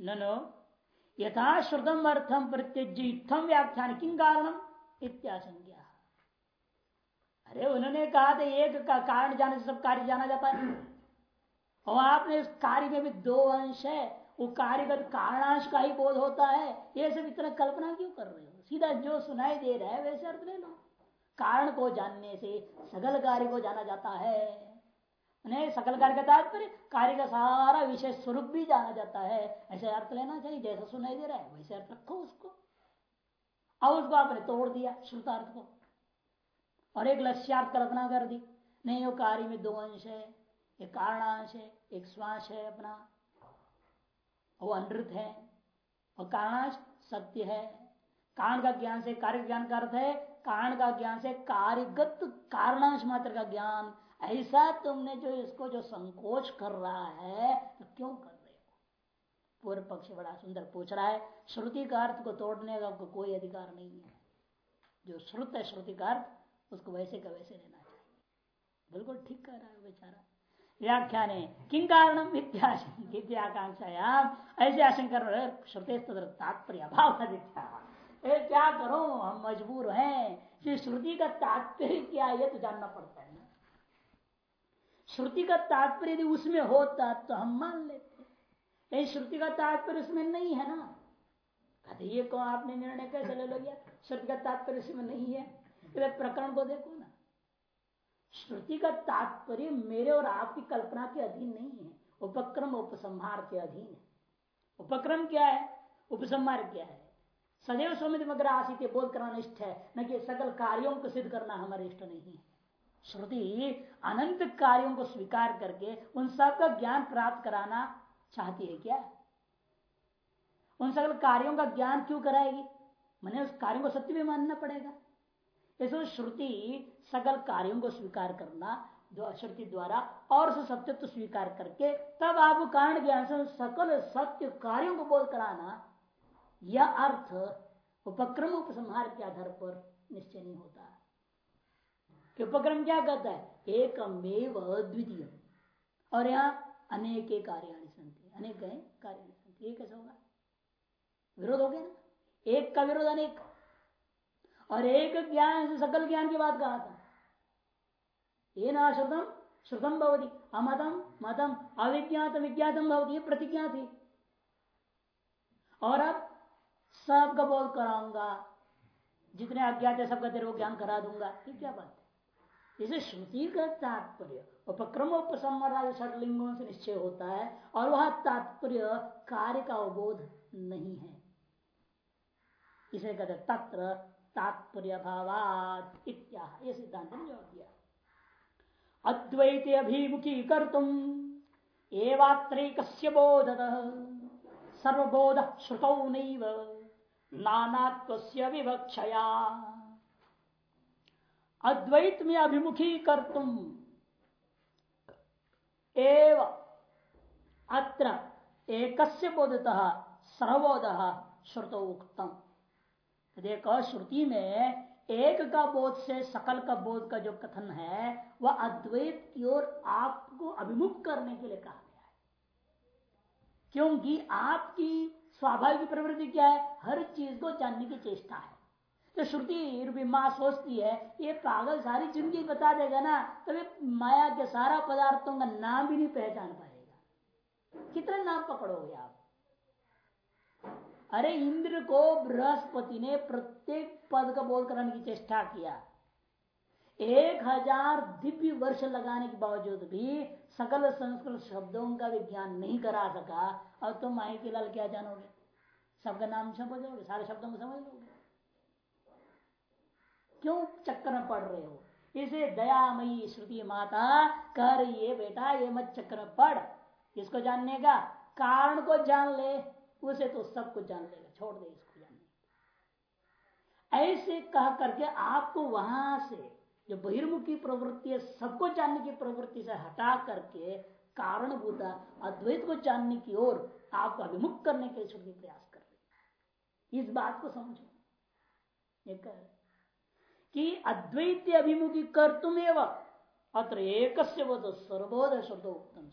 ननो, यथा श्रुतम अर्थम प्रत्यज इत्थम व्याख्यान किन कारणम? इत्याशंज्ञा अरे उन्होंने कहा था, एक का कारण जाने से सब कार्य जाना जाता है। और आपने उस कार्य में भी दो अंश है, वो कार्य कार्यगत कारणांश का ही बोध होता है, ये सब इतना कल्पना क्यों कर रहे हो? सीधा जो सुनाई दे रहा है, वैसे अर्थ ले लो। कारण को जानने से, सगल कार्य को जाना जाता है। सकल कार्य का तात्पर्य, कार्य का सारा विषय स्वरूप भी जाना जाता है। ऐसे अर्थ लेना चाहिए, जैसा सुनाई दे रहा है, वैसे अर्थ रखो उसको। अब उसको आपने तोड़ दिया श्रुतार्थ को। और एक लक्ष्यार्थ कल्पना कर दी। नहीं, वो कार्य में दो अंश है, एक कारणांश है, एक श्वास है अपना। वो अनृत है और कारणांश सत्य है। कारण का ज्ञान से कार्य ज्ञान का अर्थ है कारण का ज्ञान से कार्यगत कारणांश मात्र का ज्ञान। ऐसा तुमने जो इसको जो संकोच कर रहा है तो क्यों कर रहे हो? पूर्व पक्ष बड़ा सुंदर पूछ रहा है, श्रुति का अर्थ को तोड़ने का कोई अधिकार नहीं है। जो श्रुत है, श्रुति का अर्थ, उसको वैसे का वैसे लेना चाहिए। बिल्कुल ठीक कह रहा है बेचारा। व्याख्या ने किन कारण विद्याकांक्षायाम ऐसे आशंका श्रुते तात्पर्य अभाव क्या करो? हम मजबूर हैं। श्रुति का तात्पर्य क्या है तो जानना पड़ता है। श्रुति का तात्पर्य यदि उसमें होता तो हम मान लेते। लेकिन श्रुति का तात्पर्य उसमें नहीं है ना। कहते, ये कौन? आपने निर्णय कैसे ले लिया? श्रुति का तात्पर्य उसमें नहीं है। प्रकरण को देखो ना। श्रुति का तात्पर्य मेरे और आपकी कल्पना के अधीन नहीं है। उपक्रम उपसंहार के अधीन है। उपक्रम क्या है? उपसंहार क्या है? सदैव सौमित मगर आसित बोध करना इष्ट है। न कि सकल कार्यों को सिद्ध करना हमारे इष्ट नहीं है। श्रुति अनंत कार्यों को स्वीकार करके उन सब का ज्ञान प्राप्त कराना चाहती है क्या? उन सकल कार्यों का ज्ञान क्यों कराएगी? मैंने उस कार्यों को सत्य भी मानना पड़ेगा। इसलिए श्रुति सकल कार्यों को स्वीकार करना श्रुति द्वारा और सत्य तो स्वीकार करके तब आप कारण ज्ञान से सकल सत्य कार्यों को बोध कराना, यह अर्थ उपक्रम उपसंहार के आधार पर निश्चय नहीं होता। उपक्रम क्या कहता है? एकमेव द्वितीय। और यहाँ अनेक कार्याणी संति, अनेक कार्याणी संति। ये कैसा होगा। विरोध हो गया ना? एक का विरोध अनेक। और एक ज्ञान से सकल ज्ञान की बात कहा था। ये ना श्रुतम श्रुतम भवती। अमतम, मतम, अविज्ञात, विज्ञातम भवती। प्रतिज्ञा थी। और अब सबका बोध कराऊँगा। जितने अज्ञात है सबका तेरे को ज्ञान करा दूँगा। ये क्या बात इसे श्रुति का तात्पर्य, उपक्रम उपसमर षटलिंगों से निश्चय होता है, और वह तात्पर्य कार्य का अवबोध नहीं है। इसे कहते तत्र तात्पर्य भावात इत्या ये सिद्धांत ने जवाब दिया। अद्वैत अभिमुखी कर तुम एवात्रिक बोधत, सर्वबोध श्रुतौ नैव नानात्व विवक्षया। अद्वैत में अभिमुखी कर तुम। एव अत्र एक बोधतः सर्वबोध श्रुत उक्तम देखो श्रुति में एक का बोध से सकल का बोध का जो कथन है, वह अद्वैत की ओर आपको अभिमुख करने के लिए कहा गया है। क्योंकि आपकी स्वाभाविक प्रवृत्ति क्या है? हर चीज़ को जानने की चेष्टा है। तो श्रुति माँ सोचती है ये पागल सारी ज़िंदगी बता देगा ना, तभी तो माया के सारा पदार्थों का नाम भी नहीं पहचान पाएगा। कितने नाम पकड़ोगे आप? अरे इंद्र को बृहस्पति ने प्रत्येक पद का बोध कराने की चेष्टा किया। एक हज़ार दिव्य वर्ष लगाने के बावजूद भी सकल संस्कृत शब्दों का विज्ञान नहीं करा सका। और तुम माई के लाल क्या जानोगे? सबका नाम समझोगे सारे शब्दों को समझ लोगे? क्यों चक्कर में पड़ रहे हो? इसे दयामयी श्रुति माता कर ये बेटा, ये मत चक्कर में पड़। इसको जानने का कारण को जान ले। उसे तो सब कुछ जान लेगा। छोड़ दे इसको जानने ऐसे कह करके आपको वहाँ से जो बहिर्मुखी प्रवृत्ति है सबको जानने की प्रवृत्ति से हटा करके कारण भूता अद्वैत को जानने की ओर आपको अभिमुख करने के लिए प्रयास कर रहे इस बात को समझो। एक कि अद्वैत अभिमुखी कर तुम एवं अत्र एक सर्वोदय श्रुतो उत्तम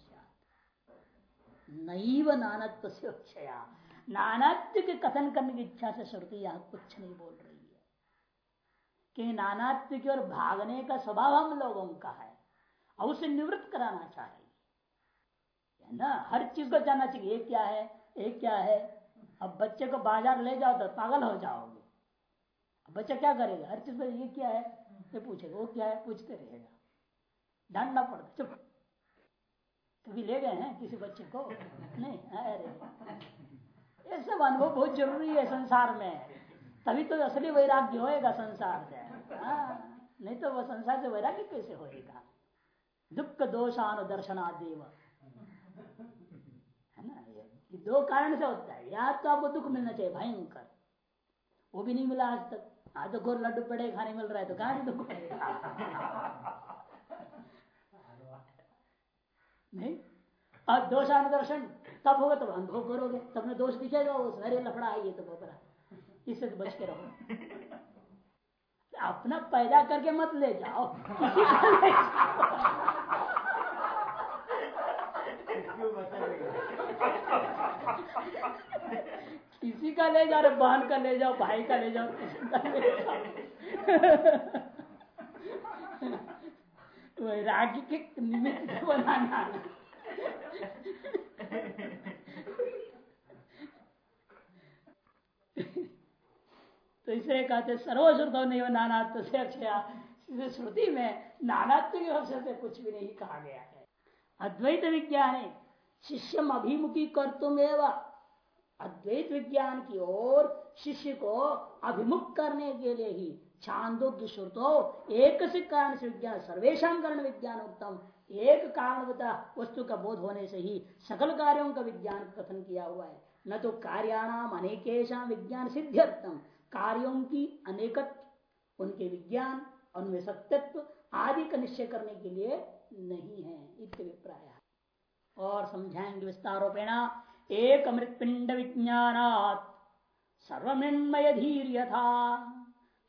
नैव नानत्व से क्षया नानात्व के कथन करने की इच्छा से श्रुति यहाँ कुछ नहीं बोल रही है। कि नानात्व की ओर भागने का स्वभाव हम लोगों का है, और उसे निवृत्त कराना चाहिए ना? हर चीज़ को जानना चाहिए, ये क्या है, ये क्या है? अब बच्चे को बाज़ार ले जाओ तो पागल हो जाओगे। बच्चा क्या करेगा? हर चीज़ ये क्या है? ये पूछेगा, वो क्या है? पूछते रहेगा। डांटना पड़ता चुप कभी ले गए हैं किसी बच्चे को? नहीं? अरे। ये सब अनुभव बहुत ज़रूरी है संसार में। तभी तो असली वैराग्य होएगा संसार से हाँ। नहीं तो वह संसार से वैराग्य कैसे होएगा? दुख दोषानुदर्शना देव है ना? ये दो कारण से होता है। या तो आपको दुख मिलना चाहिए, भयंकर। वो भी नहीं मिला आज तक। आज तो गोर लड्डू पड़े, खाने मिल रहा है तो कहाँ से दुख नहीं? और दोषानुदर्शन, तब होगा, तब अनुभव करोगे तब में दोष दिखेगा वो सारे लफड़ा आइए तो बकरा इससे तो बच के रहो। अपना पैदा करके मत ले जाओ। किसी का बहन का ले जाओ भाई का ले जाओ, किसी का ले जाओ। वैराग्य के निमित्त बनाना तो इसे कहते सर्वश्रुत नहीं नानात्व से अक्षया श्रुति में नानात्व के अवसर से कुछ भी नहीं कहा गया है। अद्वैत विज्ञान, शिष्यम अभिमुखी कर तुम एवं अद्वैत विज्ञान की ओर शिष्य को अभिमुख करने के लिए ही छांदोग्य श्रुतो एक से कारण से विज्ञान सर्वेशा करण विज्ञान उत्तम। एक कारणवता वस्तु का बोध होने से ही सकल कार्यों का विज्ञान कथन किया हुआ है। न तो कार्याणाम अनेकेशा विज्ञान सिद्ध्यर्थम कार्यों की अनेकत्व, उनके विज्ञान उनमें सत्यत्व आदि का निश्चय करने के लिए नहीं है। इत्यभिप्राय और समझाएँगे विस्तारोपेण। एक मृतपिंड विज्ञान सर्वमृण्मय धीर था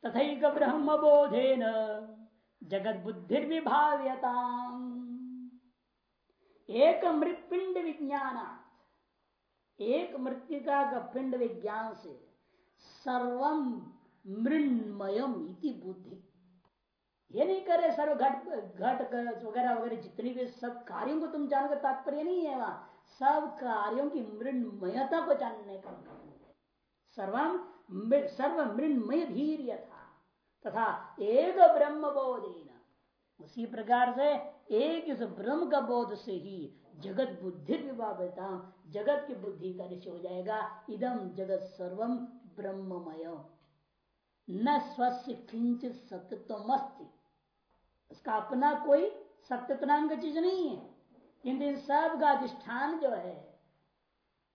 तथैक ब्रह्म बोधेन जगत बुद्धिर्विभाव्यता एक मृतपिंड विज्ञान एक मृतिका का पिंड विज्ञान से सर्वम मृण्मयम इति बुद्धि। ये नहीं करे सर्व घट घट वगैरह वगैरह जितनी भी सब कार्यों को तुम जानोगे तात्पर्य नहीं है वहाँ सब कार्यों की मृणमयता को जानने का सर्वम सर्व मृणमय धीर्य था तथा एक ब्रह्म बोधेन। उसी प्रकार से एक इस ब्रह्म का बोध से ही जगत बुद्धि विभावता, जगत की बुद्धि का निश्चय हो जाएगा। इदम जगत सर्वम ब्रह्ममय। न स्वस्थ किंचित सत्यत्वमस्ति। उसका अपना कोई सत्य नाम का चीज़ नहीं है। इन सब का अधिष्ठान जो है,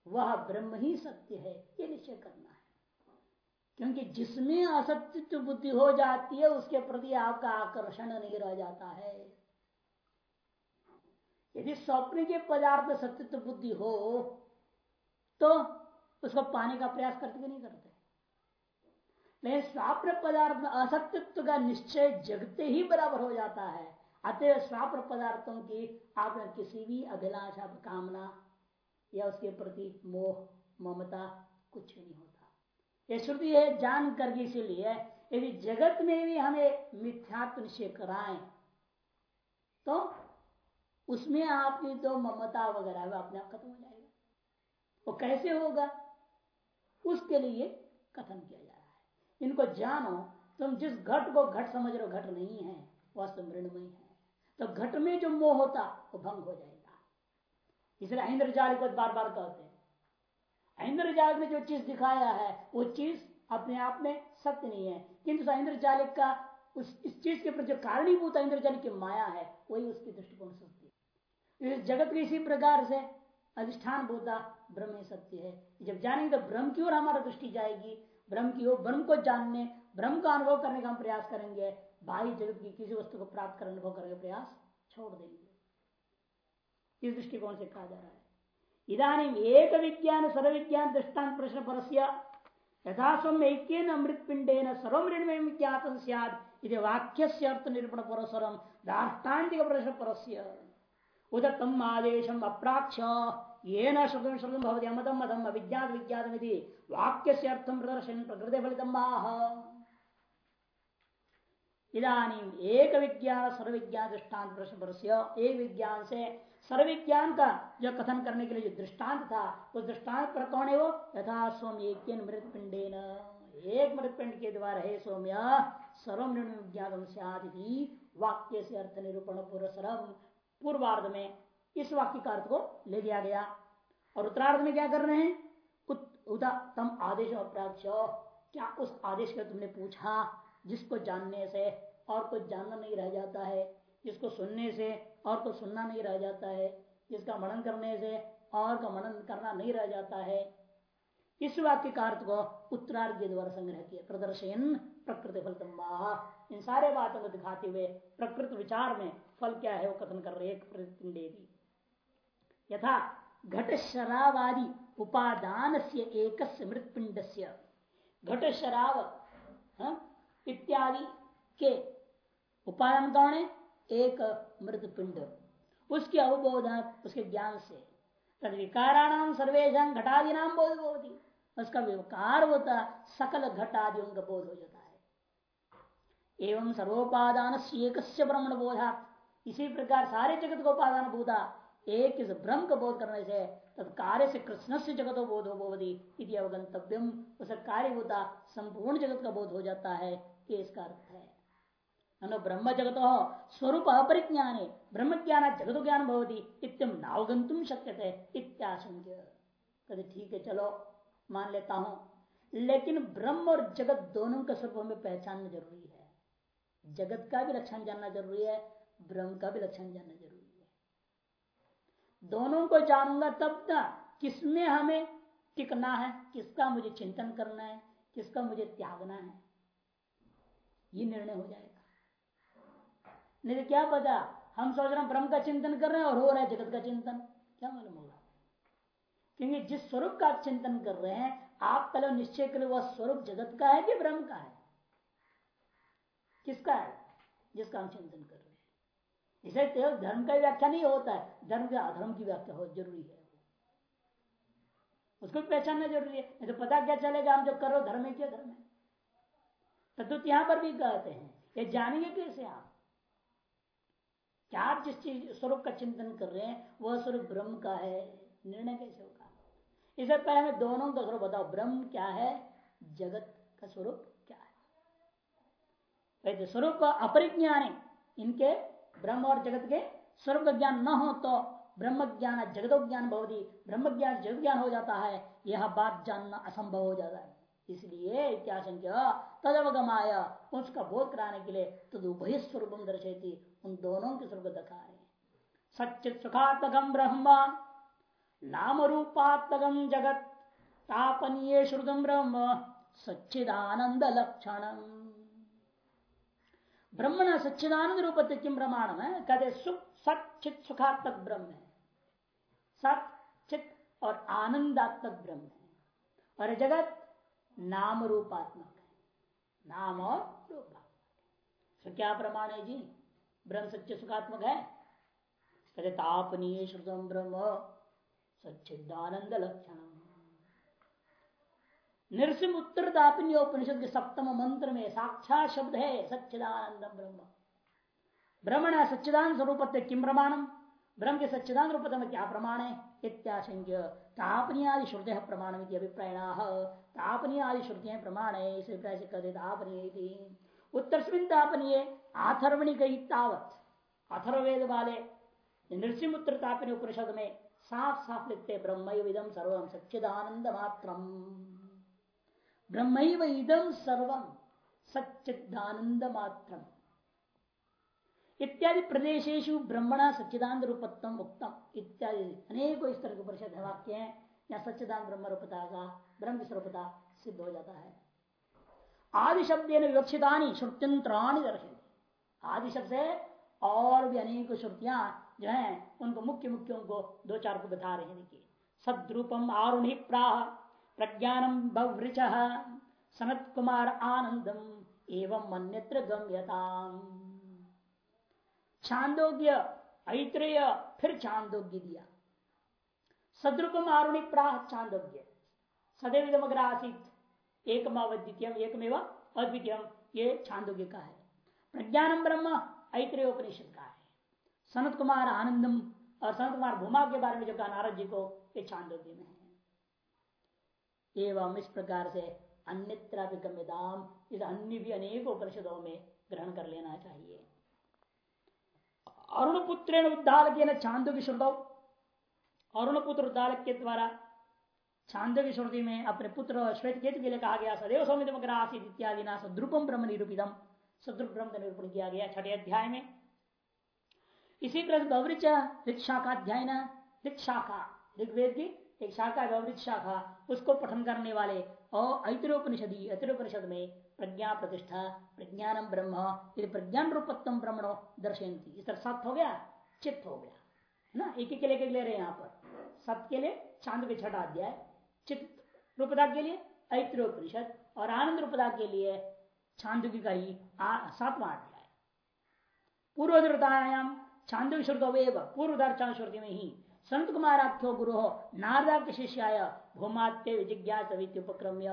वह ब्रह्म ही सत्य है, ये निश्चय करना है। क्योंकि जिसमें असत्य बुद्धि हो जाती है, उसके प्रति आपका आकर्षण नहीं रह जाता है। यदि स्वप्न के पदार्थ में सत्यत्व बुद्धि हो तो उसको पाने का प्रयास करते कि नहीं करते। लेकिन स्वप्न पदार्थ में असत्यत्व का निश्चय जगते ही बराबर हो जाता है। अतः स्वप्न पदार्थों की आप किसी भी अभिलाषा कामना या उसके प्रति मोह, ममता कुछ नहीं होता। ये श्रुति है जान करके इसीलिए यदि जगत में भी हमें मिथ्यात्व निश्चय कराएँ तो उसमें आपकी तो ममता वगैरह अपने आप खत्म हो जाएगा। वो कैसे होगा? उसके लिए कथन किया जा रहा है। इनको जानो, तुम जिस घट को घट समझ रहे हो, घट नहीं है, वह मृणमय है। तो घट में जो मोह होता, वो भंग हो जाएगा। इसलिए इंद्र जाल को बार बार कहते हैं। इंद्र जाल में जो चीज़ दिखाया है, वो चीज़ अपने आप में सत्य नहीं है। किंतु इंद्र जालिक का उस, इस चीज़ के प्रति जो कारणीभूत इंद्र जालिक की माया है, वही उसकी दृष्टिकोण सत्य है। जगत के इसी प्रकार से अधिष्ठान भूता ब्रह्म सत्य है। जब जानेंगे तो ब्रह्म की ओर हमारा दृष्टि जाएगी। ब्रह्म की ओर, ब्रह्म को जानने, ब्रह्म का अनुभव करने का हम प्रयास करेंगे। बाह्य जगत की किसी वस्तु को प्राप्त कर, अनुभव करने का प्रयास छोड़ देंगे। इस दृष्टिकोण से कहा जा रहा है। इधानी एक विज्ञान सर्व विज्ञान दृष्टान प्रश्न परस्य यथा स्वम एक अमृत पिंडे न सर्वमृण में विज्ञात सद वाक्य से अर्थ निरूपण परस्वरम दाष्टान्तिक प्रश्न परस्य उदर तम आदेशम अप्राक्ष ये न श्रुतम श्रुतम भवती अमतम मदम अविज्ञात विज्ञात वाक्य से अर्थम प्रदर्शन प्रकृति फलितम इधानी एक विज्ञान सर्वविज्ञान प्रश्न एक विज्ञान से सर्वविज्ञान का जो कथन करने के लिए जो दृष्टांत था उस दृष्टांत पर कौन है वो यथा सोम्य मृत पिंडे एक मृत पिंड के द्वारा है सौम्य सर्व निर्णय विज्ञान वाक्य से अर्थ निरूपण पूर्व सर्व पूर्वार्ध में इस वाक्य का अर्थ को ले लिया गया। और उत्तरार्ध में क्या कर रहे हैं उदा तम आदेश क्या उस आदेश का तुमने पूछा? जिसको जानने से और कुछ जानना नहीं रह जाता है जिसको सुनने से और कुछ सुनना नहीं रह जाता है जिसका मनन करने से और का मनन करना नहीं रह जाता है। इस वाक्य का अर्थ को उत्तरार्ध के द्वारा संग्रह किया। प्रदर्शन प्रकृति फल इन सारे बातों को दिखाते हुए प्रकृत विचार में फल क्या है वो कथन कर रहे एक यथा घट शरावादि उपादान से एक मृतपिंड से घट शराब हाँ, इत्यादि के उपादान कौन है? एक मृत पिंड उसके अवबोध उसके ज्ञान से। तद विकाराणाम सर्वेशा घटादि नाम बोध होती उसका विकार होता, सकल घटादियों का बोध हो जाता है। एवं सर्वोपादान एक ब्रह्मण बोधा। इसी प्रकार सारे जगत को उपादान बोधा। एक इस ब्रह्म का बोध करने से तब कार्य से कृष्ण से जगत बोध हो बोधि अवगंतव्यम उस कार्य होता, संपूर्ण जगत का बोध हो जाता है। ये इसका अर्थ है। ब्रह्म जगत हो स्वरूप अपरिज्ञान ब्रह्म ज्ञान जगत ज्ञान भवती इत्यम नावगंतुम शक्य थे इत्याशंक्य। कभी ठीक है, चलो, मान लेता हूँ। लेकिन ब्रह्म और जगत दोनों का स्वरूप हमें पहचानना ज़रूरी है। जगत का भी लक्षण जानना ज़रूरी है, ब्रह्म का भी लक्षण जानना ज़रूरी है। दोनों को जानूँगा तब ना किसमें हमें टिकना है, किसका मुझे चिंतन करना है, किसका मुझे त्यागना है। ये निर्णय हो जाएगा। नहीं तो क्या पता? हम सोच रहे हैं ब्रह्म का चिंतन कर रहे हैं और हो रहा है जगत का चिंतन। क्या मालूम होगा? क्योंकि जिस स्वरूप का आप चिंतन कर रहे हैं, आप पहले निश्चय करें वह स्वरूप जगत का है कि ब्रह्म का है। किसका है? जिसका हम चिंतन कर रहे हैं। इसे केवल धर्म का व्याख्या नहीं होता है, धर्म के अधर्म की व्याख्या हो ज़रूरी है। उसको पहचानना ज़रूरी है, नहीं तो पता क्या चलेगा? हम जो करो, धर्म है क्या धर्म है? तद्वत तो यहाँ पर भी कहते हैं, ये जानेंगे कैसे आप? क्या आप जिस चीज़, स्वरूप का चिंतन कर रहे हैं, वह स्वरूप ब्रह्म का है, निर्णय कैसे होगा? इसे पहले दोनों का स्वरूप बताओ ब्रह्म क्या है, जगत का स्वरूप क्या है? स्वरूप अपरिज्ञान, इनके ब्रह्म और जगत के स्वरूप ज्ञान न हो तो ब्रह्म ज्ञान जगत ज्ञान बहुत ब्रह्म ज्ञान जगत ज्ञान हो जाता है, यह बात जानना असंभव हो जाता है। इसलिए तदवगमाय। उसका बोध कराने के लिए तद उभय स्वरूप दर्शेती उन दोनों के स्वरूप दिखा रहे सचित सुखात्मकम ब्रह्म नाम रूपात्मकम जगत, तापनीय श्रुतम ब्रह्म सच्चिदानंद लक्षण ब्रह्मण सच्चिदानंद रूप किम प्रमाण है? कहते सुख सचित सुखात्मक ब्रह्म है। सत चित और आनंदात्मक ब्रह्म है। और जगत नाम रूपात्मक है। नाम और रूपात्मक। तो क्या प्रमाण है जी? ब्रह्म सच्चे सुखात्मक है। कहते तापनीय श्रुतम ब्रह्म, सच्चिदानंद लक्षण नृसिंह उत्तर दापिनी उपनिषद के सप्तम मंत्र में साक्षात शब्द है सच्चिदानंद ब्रह्म। ब्रह्मण सच्चिदान स्वरूप किम प्रमाणम? ब्रह्म के सच्चिदान रूप में क्या प्रमाण है? इत्याशंक्य। तापनी आदि श्रुति प्रमाण अभिप्राय तापनी आदि श्रुतियाँ प्रमाण है, इस अभिप्राय से कहते तापनीय तापनीय तावत अथर्वेद वाले नृसिंह उत्तर तापनी उपनिषद में साफ़ साफ़ लिखते ब्रह्म सर्वम सच्चिदानंद मात्र ब्रह्म इदम सर्वम सच्चिदानंद मात्रम इत्यादि प्रदेशेशु ब्रह्मणा सच्चिदानंद रूपत्म उत्तम इत्यादि अनेकों इस तरह के परिषद वाक्य हैं। या सच्चिदान ब्रह्म रूपता का ब्रह्म स्वरूपता सिद्ध हो जाता है। आदि शब्द विवक्षितानी श्रुत्यंत्राणी दर्शन आदि शब्द से और भी अनेक श्रुतियाँ जो है, उनको मुख्य मुख्यों को दो चार को बता रहे हैं। देखिए, सद्रूपम आरुणि प्राह प्रज्ञानम भवृच सनत कुमार आनंदम एवं अन्यत्र गम्यताम। छांदोग्य ऐत्रेय, फिर छांदोग्य दिया। सदरूपम आरुणि प्राह चांदोग्य। सदैव अग्र आसित एकमावद्वितीयम एकमेव अद्वितीयम, ये छांदोग्य का है। प्रज्ञानम ब्रह्म, ऐत्रेय उपनिषद का है। सनत कुमार आनंदम और सनत कुमार भूमा के बारे में जो कहा नारद जी को, ये छांदोग्य में है। एवं इस प्रकार से अन्यत्र गम्यदाम इस अन्य भी अनेक उपनिषदों में ग्रहण कर लेना चाहिए। अरुण पुत्र उद्दालक चांदो की श्रुतौ अरुण पुत्र उद्दालक के द्वारा छांदो की श्रुति में अपने पुत्र श्वेत केतु के लिए कहा गया सदैव सौमित आसित इत्यादि ना सद्रुपम ब्रह्म निरूपितम सद्रुप ब्रह्म का निरूपण किया गया छठे अध्याय में इसी तरह से गौरिच ऋक्षाखा अध्याय न ऋक्षाखा ऋग्वेद की एक शाखा गौरिच शाखा, उसको पठन करने वाले और ऐतरोपनिषदी में प्रज्ञा प्रतिष्ठा प्रज्ञानम ब्रह्म, यदि प्रज्ञान रूपत्म ब्रह्मणो दर्शनती इस तरह सत्य हो गया, चित्त हो गया। है ना, एक एक के लिए ले रहे हैं यहाँ पर। सत्य के लिए चाँद के छठा अध्याय, चित्त रूपदा के लिए ऐत्रोपनिषद, और आनंद रूपदा के लिए छांदुकी का ही सातवां अध्याय। पूर्वधृतायाम छांदु श्रुत पूर्वधर श्रुति में ही संत कुमार आख्यो गुरु हो नारदा शिष्याय भूमात्य जिज्ञास उपक्रम्य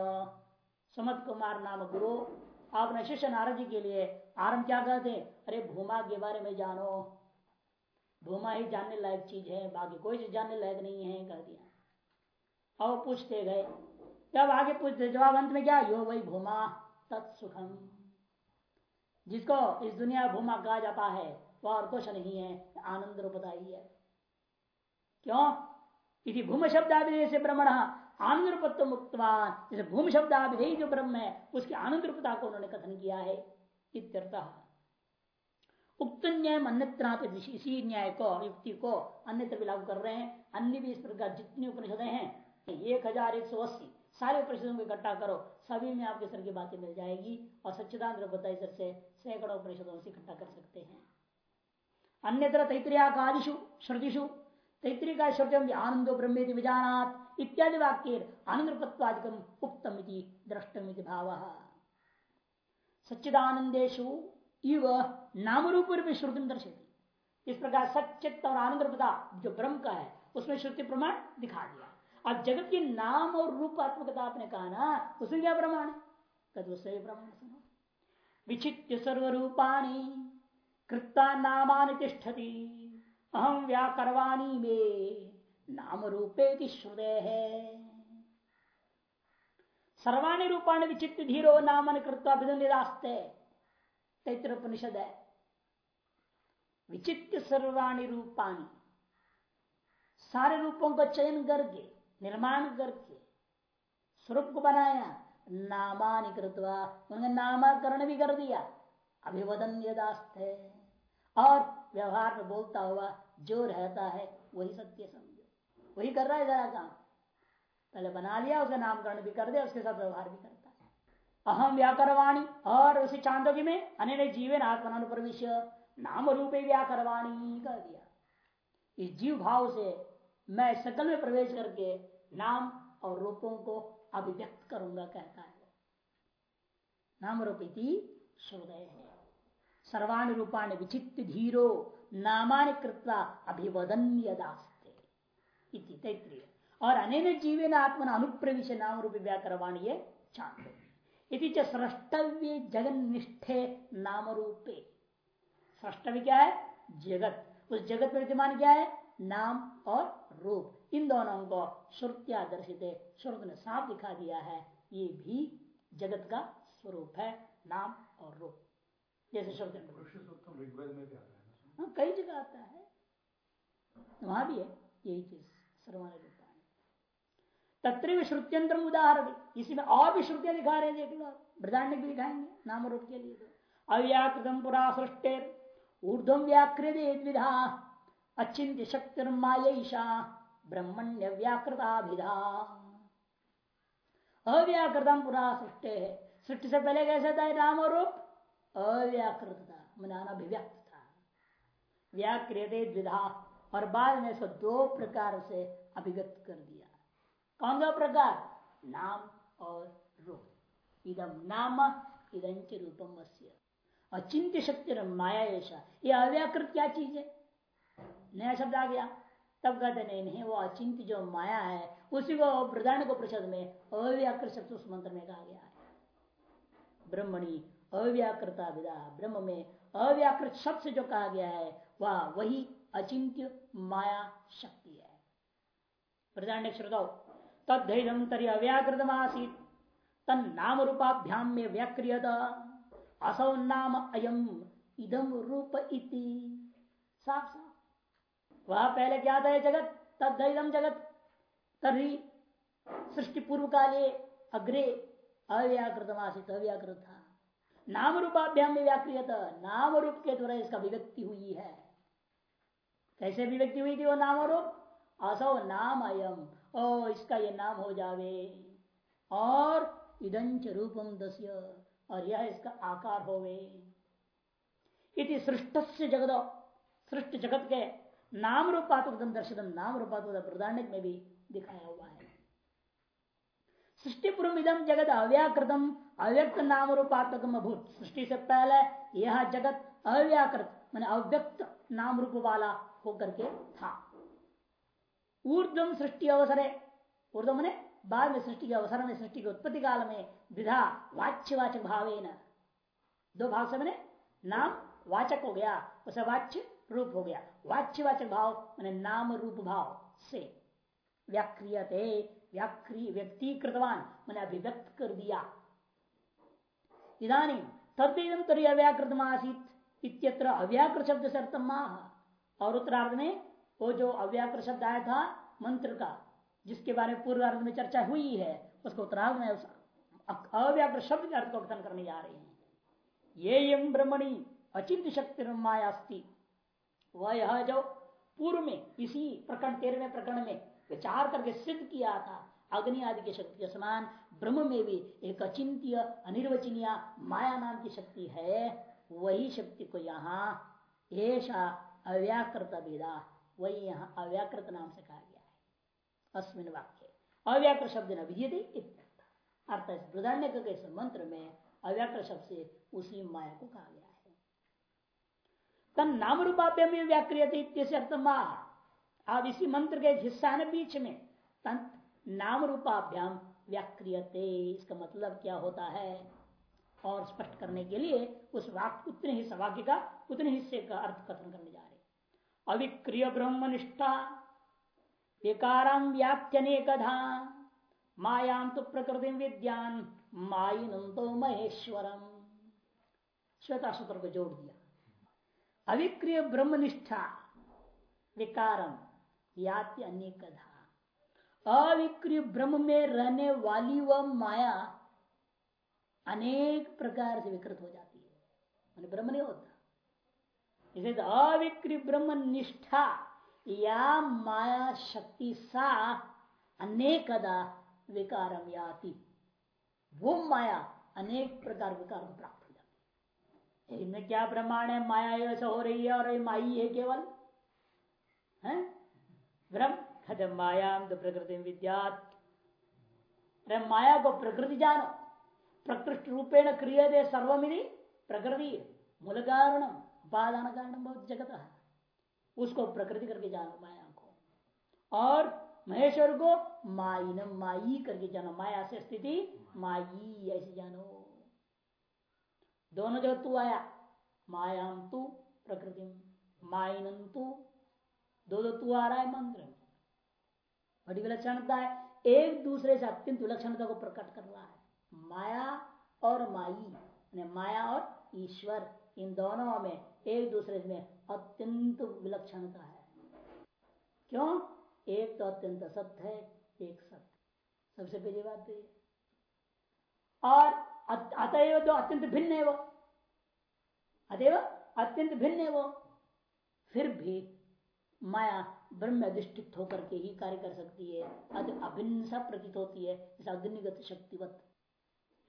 समत कुमार नाम गुरु आपने शिष्य नारद जी के लिए आरंभ क्या कहते अरे भूमा के बारे में जानो। भूमा ही जानने लायक चीज़ है, बाकी कोई चीज़ जानने लायक नहीं है, कह दिया। और पूछते गए। जब आगे पूछते, जवाब अंत में क्या? यो वही भूमा, तत्सुखम। जिसको इस दुनिया भूमा कहा जाता है, वह और कुछ नहीं है, आनंद रूपता ही है। क्यों? इसी भूम शब्दाभिधेय से ब्रह्मण आनंद रूपत्व मुक्तवान जैसे भूम शब्दाभिधेय जो ब्रह्म है, उसकी आनंद रूपता को उन्होंने कथन किया है। इत्यर्थ उक्त न्याय अन्यत्र इसी न्याय को, युक्ति को अन्यत्र भी लागू कर रहे हैं। अन्य भी इस प्रकार जितनी उपनिषदें हैं, एक हज़ार एक सौ अस्सी, सारे उपनिषदों को इकट्ठा करो, सभी में आपके सर की बातें मिल जाएगी और सच्चिदान बताई सर से सैकड़ों उपनिषदों से इकट्ठा कर सकते हैं। अन्यत्र तैत्रियादिशु श्रुतिशु तैतरी का श्रुति आनंदो ब्रह्मे विजानात इत्यादि वाक्य आनंदपत्वादिकम उक्तम द्रष्टम भाव। सच्चिदानंदेशु इव नाम रूप में श्रुति दर्शती इस प्रकार सचित और आनंद रूपता जो ब्रह्म का है, उसमें श्रुति प्रमाण दिखा दिया। अब जगत के नाम और रूपात्मकता आपने कहा ना, उसमें क्या प्रमाण है? उससे प्रमाण सुनो। विचित्र सर्वरूपाणी कृत्ता नामानि तिष्ठति। अहम व्याकरवाणी में नाम रूपे की श्रुदय है। सर्वाणी रूपाणी विचित्र धीरो नामन कृत्वा तैत्र उपनिषद है विचित्र सर्वाणी रूपाणी। सारे रूपों का चयन करके, निर्माण करके, स्वरूप को बनाया, नामानि कृतवा, उन्होंने नामाकरण भी कर दिया, अभिवदन यदास्ते और व्यवहार में बोलता हुआ जो रहता है, वही सत्य समझो। वही कर रहा है जरा काम पहले बना लिया, उसका नामकरण भी कर दिया उसके साथ व्यवहार भी करता है। अहम व्याकरवाणी, और उसी चांदोगी में अन्य जीवन आत्मनुप्रविश नाम रूपे व्याकरवाणी कर दिया। इस जीव भाव से मैं सकल में प्रवेश करके नाम और रूपों को अभिव्यक्त करूँगा, कहता है। नाम रूपी श्रोदय है। सर्वाणी रूपाणी विचित्र धीरो नामानि कृत्वा अभिवदन यदास्ते तैत्रीय। और अनेन जीवन आत्मन अनुप्रवेश नाम रूप व्याकरवाणी चाँद इति स्रष्टव्य जगन निष्ठे नाम रूपे स्रष्टव्य क्या है? जगत। उस जगत में विद्यमान क्या है? नाम और रूप। इन दोनों को श्रुतिया दर्शित श्रुत ने साफ़ दिखा दिया है, ये भी जगत का स्वरूप है, नाम और रूप। जैसे शब्द हाँ। कई जगह आता है। वहाँ भी है यही चीज़ सर्वान तत्र श्रुत्यंत्र उदाहरण इसी में और भी श्रुतियाँ दिखा रहे हैं देख लो। बृदान्य भी दिखाएँगे नाम रूप के लिए तो। अव्याकृतम पुरा सृष्टि ऊर्धम व्याकृत विधा अचिंत्य शक्ति मायषा। ब्रह्मण्य व्याकृताभिधा। अव्याकृतम पुरा सृष्टि। है सृष्टि से पहले कैसे था नाम और रूप? अव्याकृत था मन अभिव्यक्त था। व्याकृत द्विधा, और बाद में इसको दो प्रकार से अभिव्यक्त कर दिया। कौन दो प्रकार? नाम और रूप। इदम नाम इदम रूपम अचिंत्य शक्ति माया ऐसा। ये अव्याकृत क्या चीज़ है? नया शब्द आ गया। तब कहते नहीं नहीं, वो अचिंत जो माया है, उसी को प्रधान को प्रसाद में अव्याकृत शब्द उस मंत्र में कहा गया है। ब्रह्मणी अव्याकृता विदा ब्रह्म में अव्याकृत शब्द जो कहा गया है, वह वही अचिंत्य माया शक्ति है। प्रधान श्रोताओ तद्धम तरी अव्याकृत आसित तन नाम रूपाभ्याम में व्याक्रियत, असौ नाम अयम इदम रूप इति। साफ़ साफ़। वह पहले क्या था जगत? तद्धम जगत। तरी सृष्टि पूर्व काले अग्रे अव्याकृत आसित अव्याकृत था। नाम रूपाभ्याम व्याक्रियत नाम रूप के द्वारा इसका अभिव्यक्ति हुई है। कैसे अभिव्यक्ति हुई थी वो नाम रूप असो नाम अयम ओ, इसका ये नाम हो जावे। और इदंच रूपम दस्य और यह इसका आकार होवे। इति सृष्ट से जगत सृष्ट जगत के नाम रूपात्मक दर्शन नाम रूपात्मक प्रदान में भी दिखाया हुआ है। सृष्टि पूर्व इदम जगत अव्याकृतम। अव्यक्त नाम रूपात्मक अभूत सृष्टि से पहले यह जगत अव्याकृत, मान अव्यक्त नाम रूप वाला होकर के था। ऊर्धम सृष्टि अवसर ऊर्धम ने बाद में सृष्टि के अवसर में, सृष्टि के उत्पत्ति काल में विधा वाच्यवाचक भाव दो भाव से मैंने नाम वाचक हो गया, उसे वाच्य रूप हो गया। वाच्यवाचक भाव मैंने नाम रूप भाव से। व्याक्रिय व्यक्ति कृतवान मैंने अभिव्यक्त कर दिया। इधानी तद्दम तरी अव्याकृत आसित अव्याकृत शब्द से अर्थम माह और उत्तरार्ध में। वो जो अव्याकृत शब्द आया था मंत्र का जिसके बारे में पूर्वार्ध में चर्चा हुई है, उसको उत्तरार्ध में उस अव्याकृत शब्द के अर्थ को कथन करने जा रहे हैं। ये यम ब्रह्मणी अचिंत शक्ति मायास्ती वह यह जो पूर्व में, इसी प्रकरण तेरहवें प्रकरण में विचार करके सिद्ध किया था, अग्नि आदि की शक्ति के समान ब्रह्म में भी एक अचिंत्य, अनिर्वचनीय माया नाम की शक्ति है। वही शक्ति को यहाँ ऐसा अव्याकृत विदा वही यहाँ अव्याकृत नाम से कहा गया है। अस्मिन वाक्य, अव्याकृत शब्द न विधि अर्थ इस मंत्र में अव्याकृत शब्द से उसी माया को कहा गया है। तन नाम रूपाप्य में अर्थ अब इसी मंत्र के हिस्सा है बीच में। तंत नाम रूपाभ्याम व्याक्रियते, इसका मतलब क्या होता है? और स्पष्ट करने के लिए उस वाक्य उतने ही वाक्य का, उतने हिस्से का अर्थ कथन करने जा रहे अविक्रिय ब्रह्मनिष्ठा विकाराम व्याप्यनेकधा मायाम तो प्रकृति विद्यान माइन तो महेश्वरम। श्वेता सूत्र को जोड़ दिया। अविक्रिय ब्रह्मनिष्ठा विकारम याति अनेकधा अविक्रिय ब्रह्म में रहने वाली वह माया अनेक प्रकार से विकृत हो जाती है। ब्रह्म नहीं होता। इसे तो अविक्रिय ब्रह्म निष्ठा या माया शक्ति सा अनेकदा विकारम वो माया अनेक प्रकार विकार को प्राप्त हो जाती है। इनमें क्या प्रमाण है? माया ऐसा हो रही है और माई है केवल? है? ब्रह्म कहते मायाम तो प्रकृति विद्यात। अरे माया को प्रकृति जानो। प्रकृष्ट रूपेण क्रिय दे सर्वमिधि प्रकृति। मूल कारण उपादान कारण बहुत जगत। है उसको प्रकृति करके जानो, माया को। और महेश्वर को माइनम, माई करके जानो। माया से स्थिति, माई, ऐसे जानो। दोनों जगह तू आया। मायाम तू प्रकृति, माइनम तू। दो दो तू आ रहा है मंत्र। में बड़ी विलक्षणता है, एक दूसरे से अत्यंत विलक्षणता को प्रकट कर रहा है। माया और माई माया और ईश्वर, इन दोनों में, एक दूसरे में अत्यंत विलक्षणता है। क्यों? एक तो अत्यंत सत्य है, एक सत्य। सबसे पहली बात तो और अतएव तो अत्यंत भिन्न है वो। अतएव अत्यंत भिन्न है वो। फिर भी माया ब्रह्म अधिष्ठित होकर के ही कार्य कर सकती है। अति अभिन्न सा प्रतीत होती है इस अग्निगत शक्तिवत।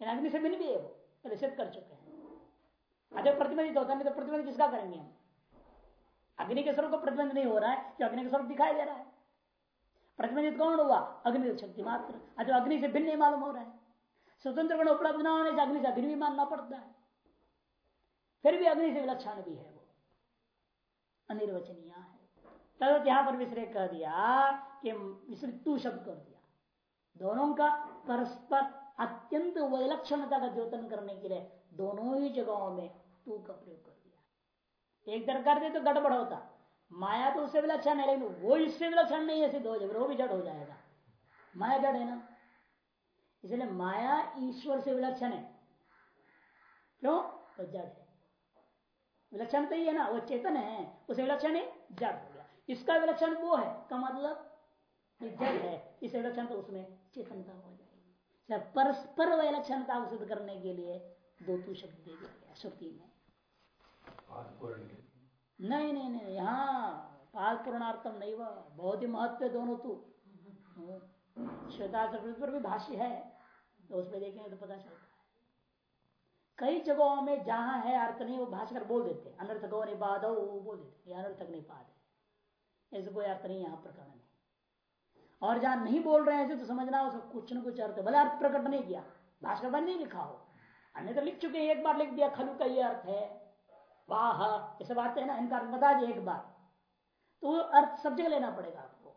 अग्नि से भिन्न भी है वो, पहले सिद्ध कर चुके हैं। अगर प्रतिबंधित होता, नहीं तो प्रतिबंध किसका करेंगे हम? अग्नि के स्वरूप को प्रतिबंध नहीं हो रहा है जो अग्नि के स्वरूप दिखाई दे रहा है। प्रतिबंधित कौन हुआ? अग्नि शक्ति मात्र। अथवा अग्नि से भिन्न नहीं मालूम हो रहा है, स्वतंत्र गुण उपलब्ध न होने से अग्नि से अग्नि भी मानना पड़ता है। फिर भी अग्नि से विलक्षण भी है वो। अनिर्वचनीय है। तब यहाँ पर विश्रे कह दिया कि विश्रे तू शब्द कर दिया। दोनों का परस्पर अत्यंत विलक्षणता का द्योतन करने के लिए दोनों ही जगहों में तू का प्रयोग कर दिया। एक तरह कर दे तो गड़बड़ होता। माया तो उससे विलक्षण है, लेकिन वो इससे विलक्षण नहीं है, सिद्ध हो जाएगा, वो भी जड़ हो जाएगा। माया जड़ है ना? इसलिए माया ईश्वर से विलक्षण है। क्यों? वो जड़ है। विलक्षण तो ही है ना, वो चेतन है, उसे विलक्षण है, जड़ इसका विलक्षण वो है का मतलब? जड़ है इसे विलक्षण तो उसमें चेतनता हो। जाएगी परस्पर विलक्षणता सिद्ध करने के लिए दो तू शब्द दे दिया गया श्रुति में। नहीं नहीं नहीं यहाँ पाल पूर्णार्थम नहीं हुआ बहुत ही महत्व दोनों तू। श्वेता पर भी भाष्य है तो उसमें देखेंगे तो पता चलता है। कई जगहों में जहाँ है अर्थ नहीं वो भाषकर बोल देते अनर्थको निपाद बोल देते अनर्थक निपाद है। ऐसे कोई अर्थ नहीं यहाँ प्रकरण में और जहाँ नहीं बोल रहे हैं तो समझना उसका कुछ न कुछ अर्थ भले अर्थ प्रकट नहीं किया, भाषकर बन नहीं लिखा हो। अन्य तो लिख चुके एक बार लिख दिया, खलु का ये अर्थ है। वाह, ऐसे बात है ना, इनका अर्थ बता दिए एक बार। तो अर्थ सब जगह लेना पड़ेगा आपको।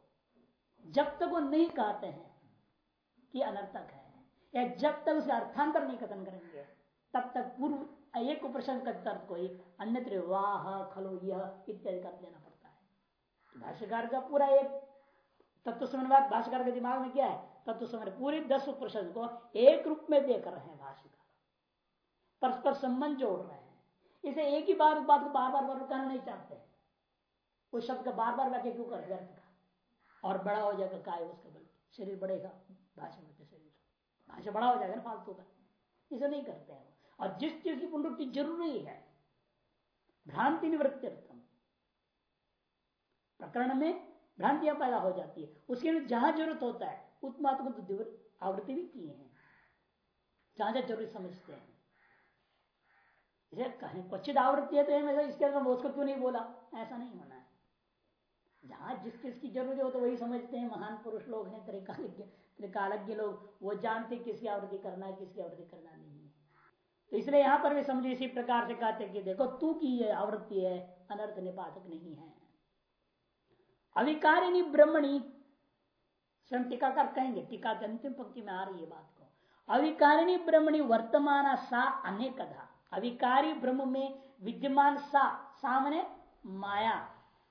जब तक वो नहीं कहते हैं कि अनर्थक है, या जब तक उसे अर्थांतर नहीं कथन करेंगे, तब तक पूर्व एक प्रश्न का को अन्यत्र वाह, खलो, यह इत्यादि कर है भाष्यकार का पूरा एक तत्व समन्वय भाष्यकार के दिमाग में क्या है? तत्व समन्वय पूरे दस प्रश्न को एक रूप में देख रहे हैं भाष्यकार। परस्पर संबंध जोड़ रहे हैं। इसे एक ही बार बात को बार बार बार कहना नहीं चाहते। उस शब्द का बार बार वाक्य क्यों कर व्यर्थ का। और बड़ा हो जाएगा काय उसका बल? शरीर बढ़ेगा। भाषा में शरीर। भाषा बड़ा हो जाएगा ना फालतू का। इसे नहीं करते हैं और जिस चीज़ की पुनरुक्ति ज़रूरी है, भ्रांति निवृत्ति। प्रकरण में भ्रांतियाँ पैदा हो जाती है। उसके लिए जहाँ ज़रूरत होता है उत्मात्म तो आवृत्ति भी किए हैं। जहाँ जहाँ ज़रूरी समझते हैं। कहीं क्वचित आवृत्ति है तो इसके अंदर उसको क्यों नहीं बोला? ऐसा नहीं होना है। जहाँ जिस चीज़ की ज़रूरत हो तो वही समझते हैं। महान पुरुष लोग हैं, त्रिकालज्ञ त्रिकालज्ञ लोग, वो जानते किसकी आवृत्ति करना है, किसकी आवृत्ति करना नहीं है। तो इसलिए यहाँ पर भी समझे इसी प्रकार से कहते कि देखो, तू की आवृत्ति है, अनर्थ निपातक नहीं है। अविकारिणी ब्रह्मणी स्वयं टीकाकार कहेंगे, टीका के अंतिम पंक्ति में आ रही है बात को। अविकारिणी ब्रह्मणी वर्तमान सा अनेकधा अविकारी ब्रह्म में विद्यमान सा, सामने माया।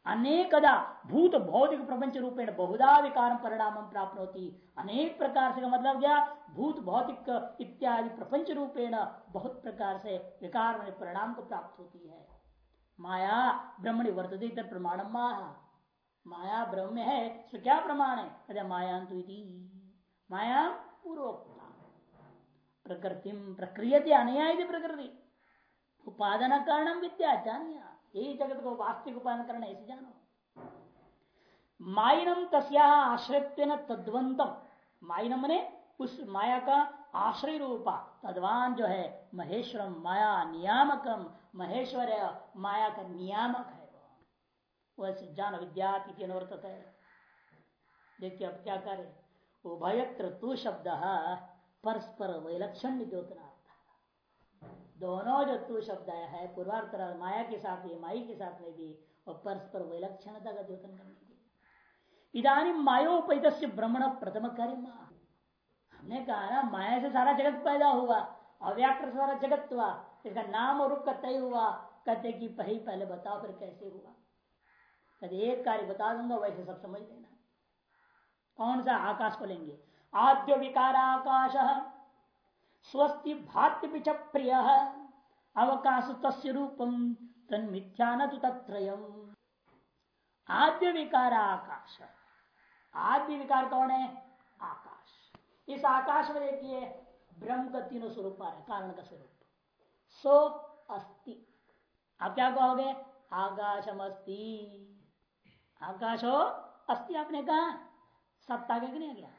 अनेकदा भूत भौतिक प्रपंच रूपेण बहुधा विकार परिणाम प्राप्त होती अनेक प्रकार से का मतलब क्या? भूत भौतिक इत्यादि प्रपंच रूपेण बहुत प्रकार से विकार परिणाम को प्राप्त होती है। माया ब्रह्मणि वर्तते प्रमाण माया ब्रह्म है तो क्या प्रमाण है? कहते मायांतु माया पूर्वोक्ता। प्रकृति प्रक्रिय अनया प्रकृति। उपादान कारण विद्या, जानिया। यही जगत को वास्तविक उपादान करना ऐसे जानो। माइनम तस्या आश्रय तद्वंतम। माइनम ने उस माया का आश्रय रूपा। तद्वान जो है, महेश्वरम माया नियामकम। महेश्वर माया का नियामक है। वैसे जान विद्या है देखिए अब क्या करे? उभयत्र तू शब्द परस्पर वैलक्षण द्योतना दोनों जो तू शब्द है, पूर्वार्थ माया के साथ भी माई के साथ में भी और परस्पर विलक्षणता का द्योतन करने के इधानी मायोपित भ्रमण प्रथम कार्य हमने कहा ना, माया से सारा जगत पैदा हुआ, अव्याकृत सारा जगत हुआ, इसका नाम और रूप का तय हुआ? कहते कि पही पहले बताओ फिर कैसे हुआ? कहते, एक कार्य बता दूँगा, वैसे सब समझ लेना। कौन सा आकाश को लेंगे? आद्य विकार आकाश। स्वस्ति भात्य प्रिय अवकाश तस्य रूपम तन्मिथ्या न तत्रयम। आद्य विकार आकाश। आद्य विकार कौन है? आकाश। इस आकाश में देखिए, ब्रह्म का तीनों स्वरूप आ कारण का स्वरूप। सो अस्ति। आप क्या कहोगे? आकाशम अस्ति आकाश हो अस्थि आपने कहा। सत्ता के नहीं गया।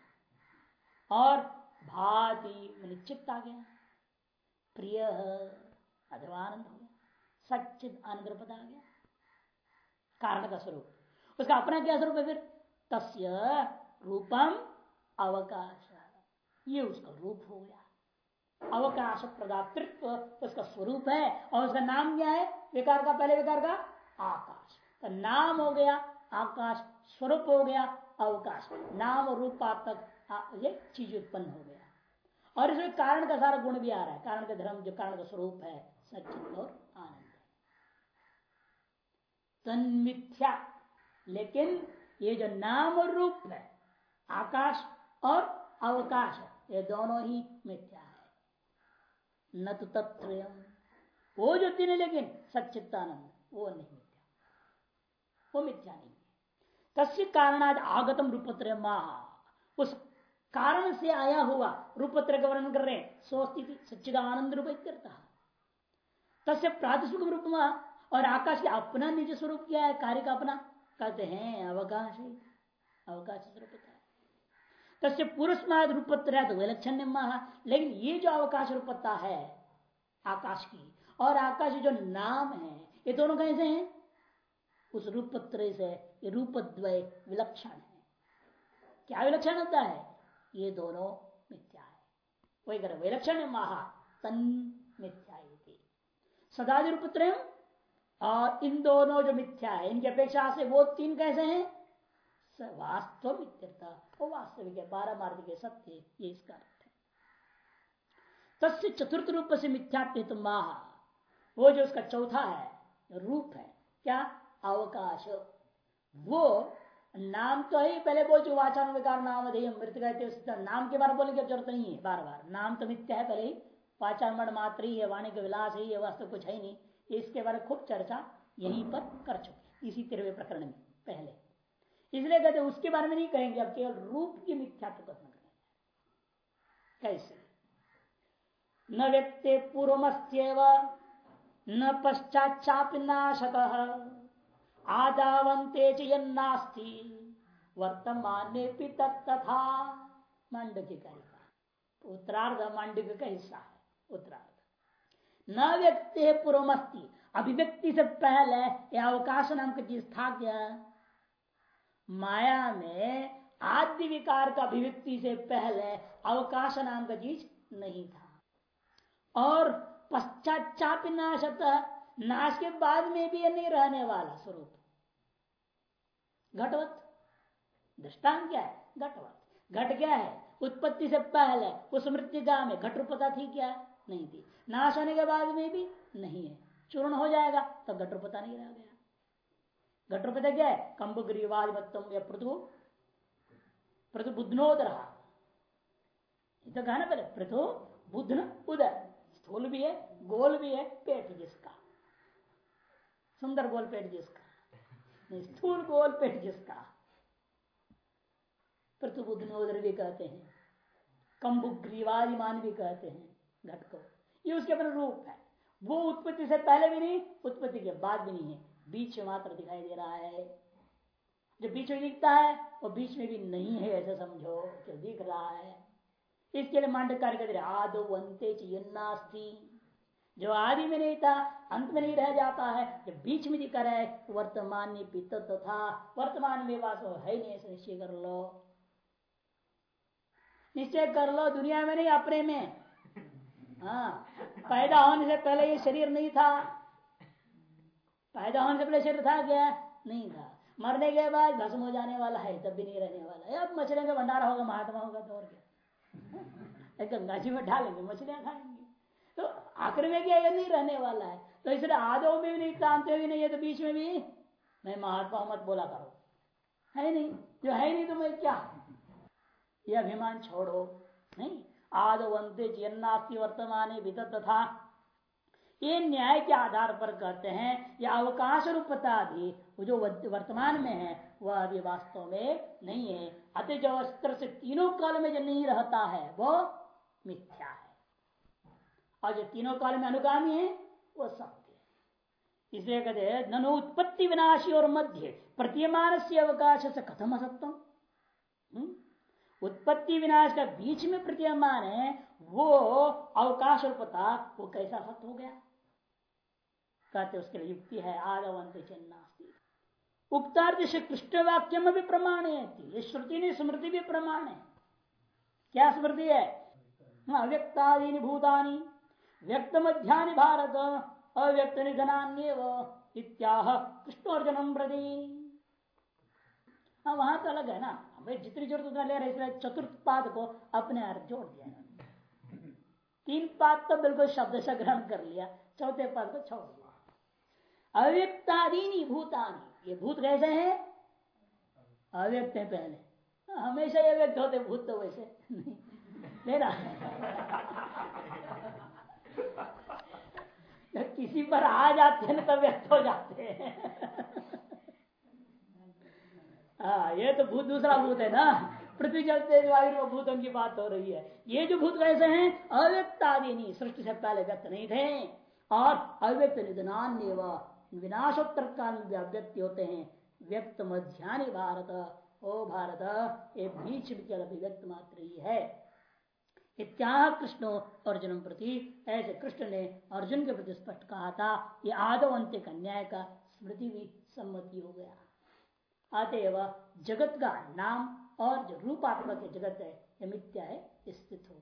और भाति निश्चित आ गया। प्रिय अथवा आनंद हो गया। सचित आनंद पद आ गया। कारण का स्वरूप। उसका अपना क्या स्वरूप है फिर? तस्य रूपम अवकाश। ये उसका रूप हो गया। अवकाश प्रदातृत्व उसका स्वरूप है। और उसका नाम क्या है? विकार का, पहले विकार का? आकाश। तो नाम हो गया आकाश स्वरूप हो गया, अवकाश। नाम रूपात्मक ये चीज़ उत्पन्न हो गया। और इसमें कारण का सारा गुण भी आ रहा है। कारण का धर्म, जो कारण का स्वरूप है सचित और आनंद। तन्मिथ्या। लेकिन ये जो नाम रूप है, आकाश और अवकाश, ये दोनों ही मिथ्या है। न तो तत्व वो जो तीन लेकिन सच्चित्तानंद वो नहीं मिथ्या। वो मिथ्या नहीं। तस्य कारणाद आगतम रूपत्र माह उस कारण से आया हुआ रूपत्र का वर्णन कर रहे स्वस्थिति सच्चिदानंद रूप तस्य प्रातिष्ठिक रूप और आकाश के अपना निज स्वरूप क्या है? कार्य का अपना? कहते हैं, अवकाश है। अवकाश स्वरूप तस्य पुरुषमाद रूपत्र तो विलक्षण लेकिन ये जो अवकाश रूपता है, आकाश की, और आकाश जो नाम है, ये दोनों कैसे हैं? उस रूपत्र से ये रूपद्वय विलक्षण है। क्या विलक्षण होता है? ये दोनों मिथ्या है। वही कर, विलक्षण महा तन मिथ्या सदादि रूपत्र और इन दोनों जो मिथ्या है, इनकी अपेक्षा से वो तीन कैसे हैं? वास्तव मित्यता वो वास्तविक है मार्ग के सत्य ये इसका अर्थ है। तस्य चतुर्थ रूप से मिथ्यात्व माह, वो जो उसका चौथा है, रूप है, क्या? अवकाश। वो नाम तो है, पहले बोल चुके, वाचान विकार नाम मृत्यु कहते नाम के बारे में बोलने की ज़रूरत नहीं है बार बार नाम तो मिथ्या है पहले ही। पाचान मण मात्र ही है, वाणी का विलास ही है वास्तव कुछ है नहीं। इसके बारे में खूब चर्चा यहीं पर कर चुके इसी तेरहवे प्रकरण में, पहले। इसलिए कहते उसके बारे में नहीं कहेंगे अब, केवल रूप की मिथ्यात्व कथन करेंगे। कैसे? न व्यक्ति पूर्वमस्त्यव, न पश्चाचाप नाशक आदावंते चास्ती वर्तमान तथा मांडव की कारिका उत्तरार्ध मांडव का हिस्सा है, उत्तरार्ध। न व्यक्ति पूर्वमस्ती अभिव्यक्ति से पहले यह अवकाश नाम का चीज़ था क्या? माया में आदि विकार का अभिव्यक्ति से पहले अवकाश नाम का चीज़ नहीं था। और पश्चाचाप नाश के बाद में भी यह नहीं रहने वाला स्वरूप। घटवत। दृष्टान क्या है? घटवत। घट क्या है? उत्पत्ति से पहले, उस मृत्यु में घट रूपता थी क्या? नहीं थी। नाश होने के बाद में भी नहीं है। चूर्ण हो जाएगा, तब घट रूपता नहीं रह गया। घट रूपता क्या है? कंब या पृथु? पृथु बुद्धनोद रहा। तो कहा ना पहले, पृथु, बुद्धन उदर स्थूल भी है, गोल भी है, पेट जिसका। सुंदर गोल पेट जिसका स्थूल गोल पेट जिसका। पृथु बुद्धनोदर भी कहते हैं कंबु ग्रीवादिमान भी कहते हैं घट को ये उसके अपना रूप है। वो उत्पत्ति से पहले भी नहीं, उत्पत्ति के बाद भी नहीं है। बीच में मात्र दिखाई दे रहा है। जो बीच में दिखता है, वो बीच में भी नहीं है, ऐसा समझो कि दिख रहा है। इसके लिए मांड कार्य आदो अंते चिन्नास्ती जो आदि में नहीं था, अंत में नहीं रह जाता है जो बीच में दिखा है वर्तमान पित था, वर्तमान में वास है नहीं, ऐसा निश्चय कर लो। निश्चय कर लो, दुनिया में नहीं, अपने में। हाँ पैदा होने से पहले ये शरीर नहीं था। पैदा होने से पहले शरीर था क्या? नहीं था। मरने के बाद भस्म हो जाने वाला है, तब भी नहीं रहने वाला है। अब मछलियों का भंडारा होगा, महात्मा होगा तो और क्या? गंगा जी में डालेंगे, मछलियाँ खाएँगे। तो आखिर में क्या ये नहीं रहने वाला है? तो इसलिए आदो में भी नहीं तानते भी नहीं है तो बीच में भी? मैं महात्मा मत बोला करो। है नहीं? जो है नहीं तो मैं क्या? ये अभिमान छोड़ो। नहीं? आदो आदवंते जन्नास्ति वर्तमान तथा। ये न्याय के आधार पर कहते हैं यह अवकाश रूपता भी जो वर्तमान में है, वह अभी वास्तव में नहीं है। अति जो अस्त्र से तीनों काल में जो नहीं रहता है, वो मिथ्या। और जो तीनों काल में अनुगामी है, वो सत्य इसलिए कहते ननु उत्पत्ति विनाशी और मध्य प्रतिमान से अवकाश से कथम असत्यम हम्म? उत्पत्ति विनाश का बीच में प्रतीयमान है, वो अवकाश और पता वो कैसा सत्य हो गया? कहते उसके लिए युक्ति है आदवंत चन्नास्ती उक्तार्थ से कृष्ण वाक्य में भी प्रमाण है श्रुति ने स्मृति भी प्रमाण है। क्या स्मृति है? अव्यक्तादि भूतानी। व्यक्त मध्यानि भारत अव्यक्त निधनान्य इत्याह कृष्ण अर्जुन प्रति। हाँ वहाँ तो अलग है ना। हमें जितनी ज़रूरत उतना ले रहे इसलिए चतुर्थ पाद को अपने अर्थ जोड़ दिया तीन पाद तो बिल्कुल शब्द से ग्रहण कर लिया, चौथे पाद को छोड़ दिया। अव्यक्तादीनी भूतानी, ये भूत कैसे हैं? अव्यक्त है पहले। हमेशा ये व्यक्त होते, भूत तो वैसे नहीं। ना किसी पर आ जाते हैं ना तो व्यक्त हो जाते हैं। हाँ ये तो भूत, दूसरा भूत है ना। पृथ्वी चलते वायु भूतों की बात हो रही है। ये जो भूत कैसे हैं? अव्यक्त आदि नहीं, सृष्टि से पहले व्यक्त नहीं थे। और अव्यक्त निधनान विनाशोत्तर काल में अव्यक्ति होते हैं। व्यक्त मध्यानि भारत, ओ भारत, ये बीच विचल अभिव्यक्त मात्र ही है। इत्याह कृष्ण अर्जुन प्रति। ऐसे कृष्ण ने अर्जुन के प्रति स्पष्ट कहा था, ये आदव अंत्य कन्याय का स्मृति भी सम्मति हो गया। अतएव जगत का नाम और जो रूपात्मक जगत है यह मिथ्या है स्थित हो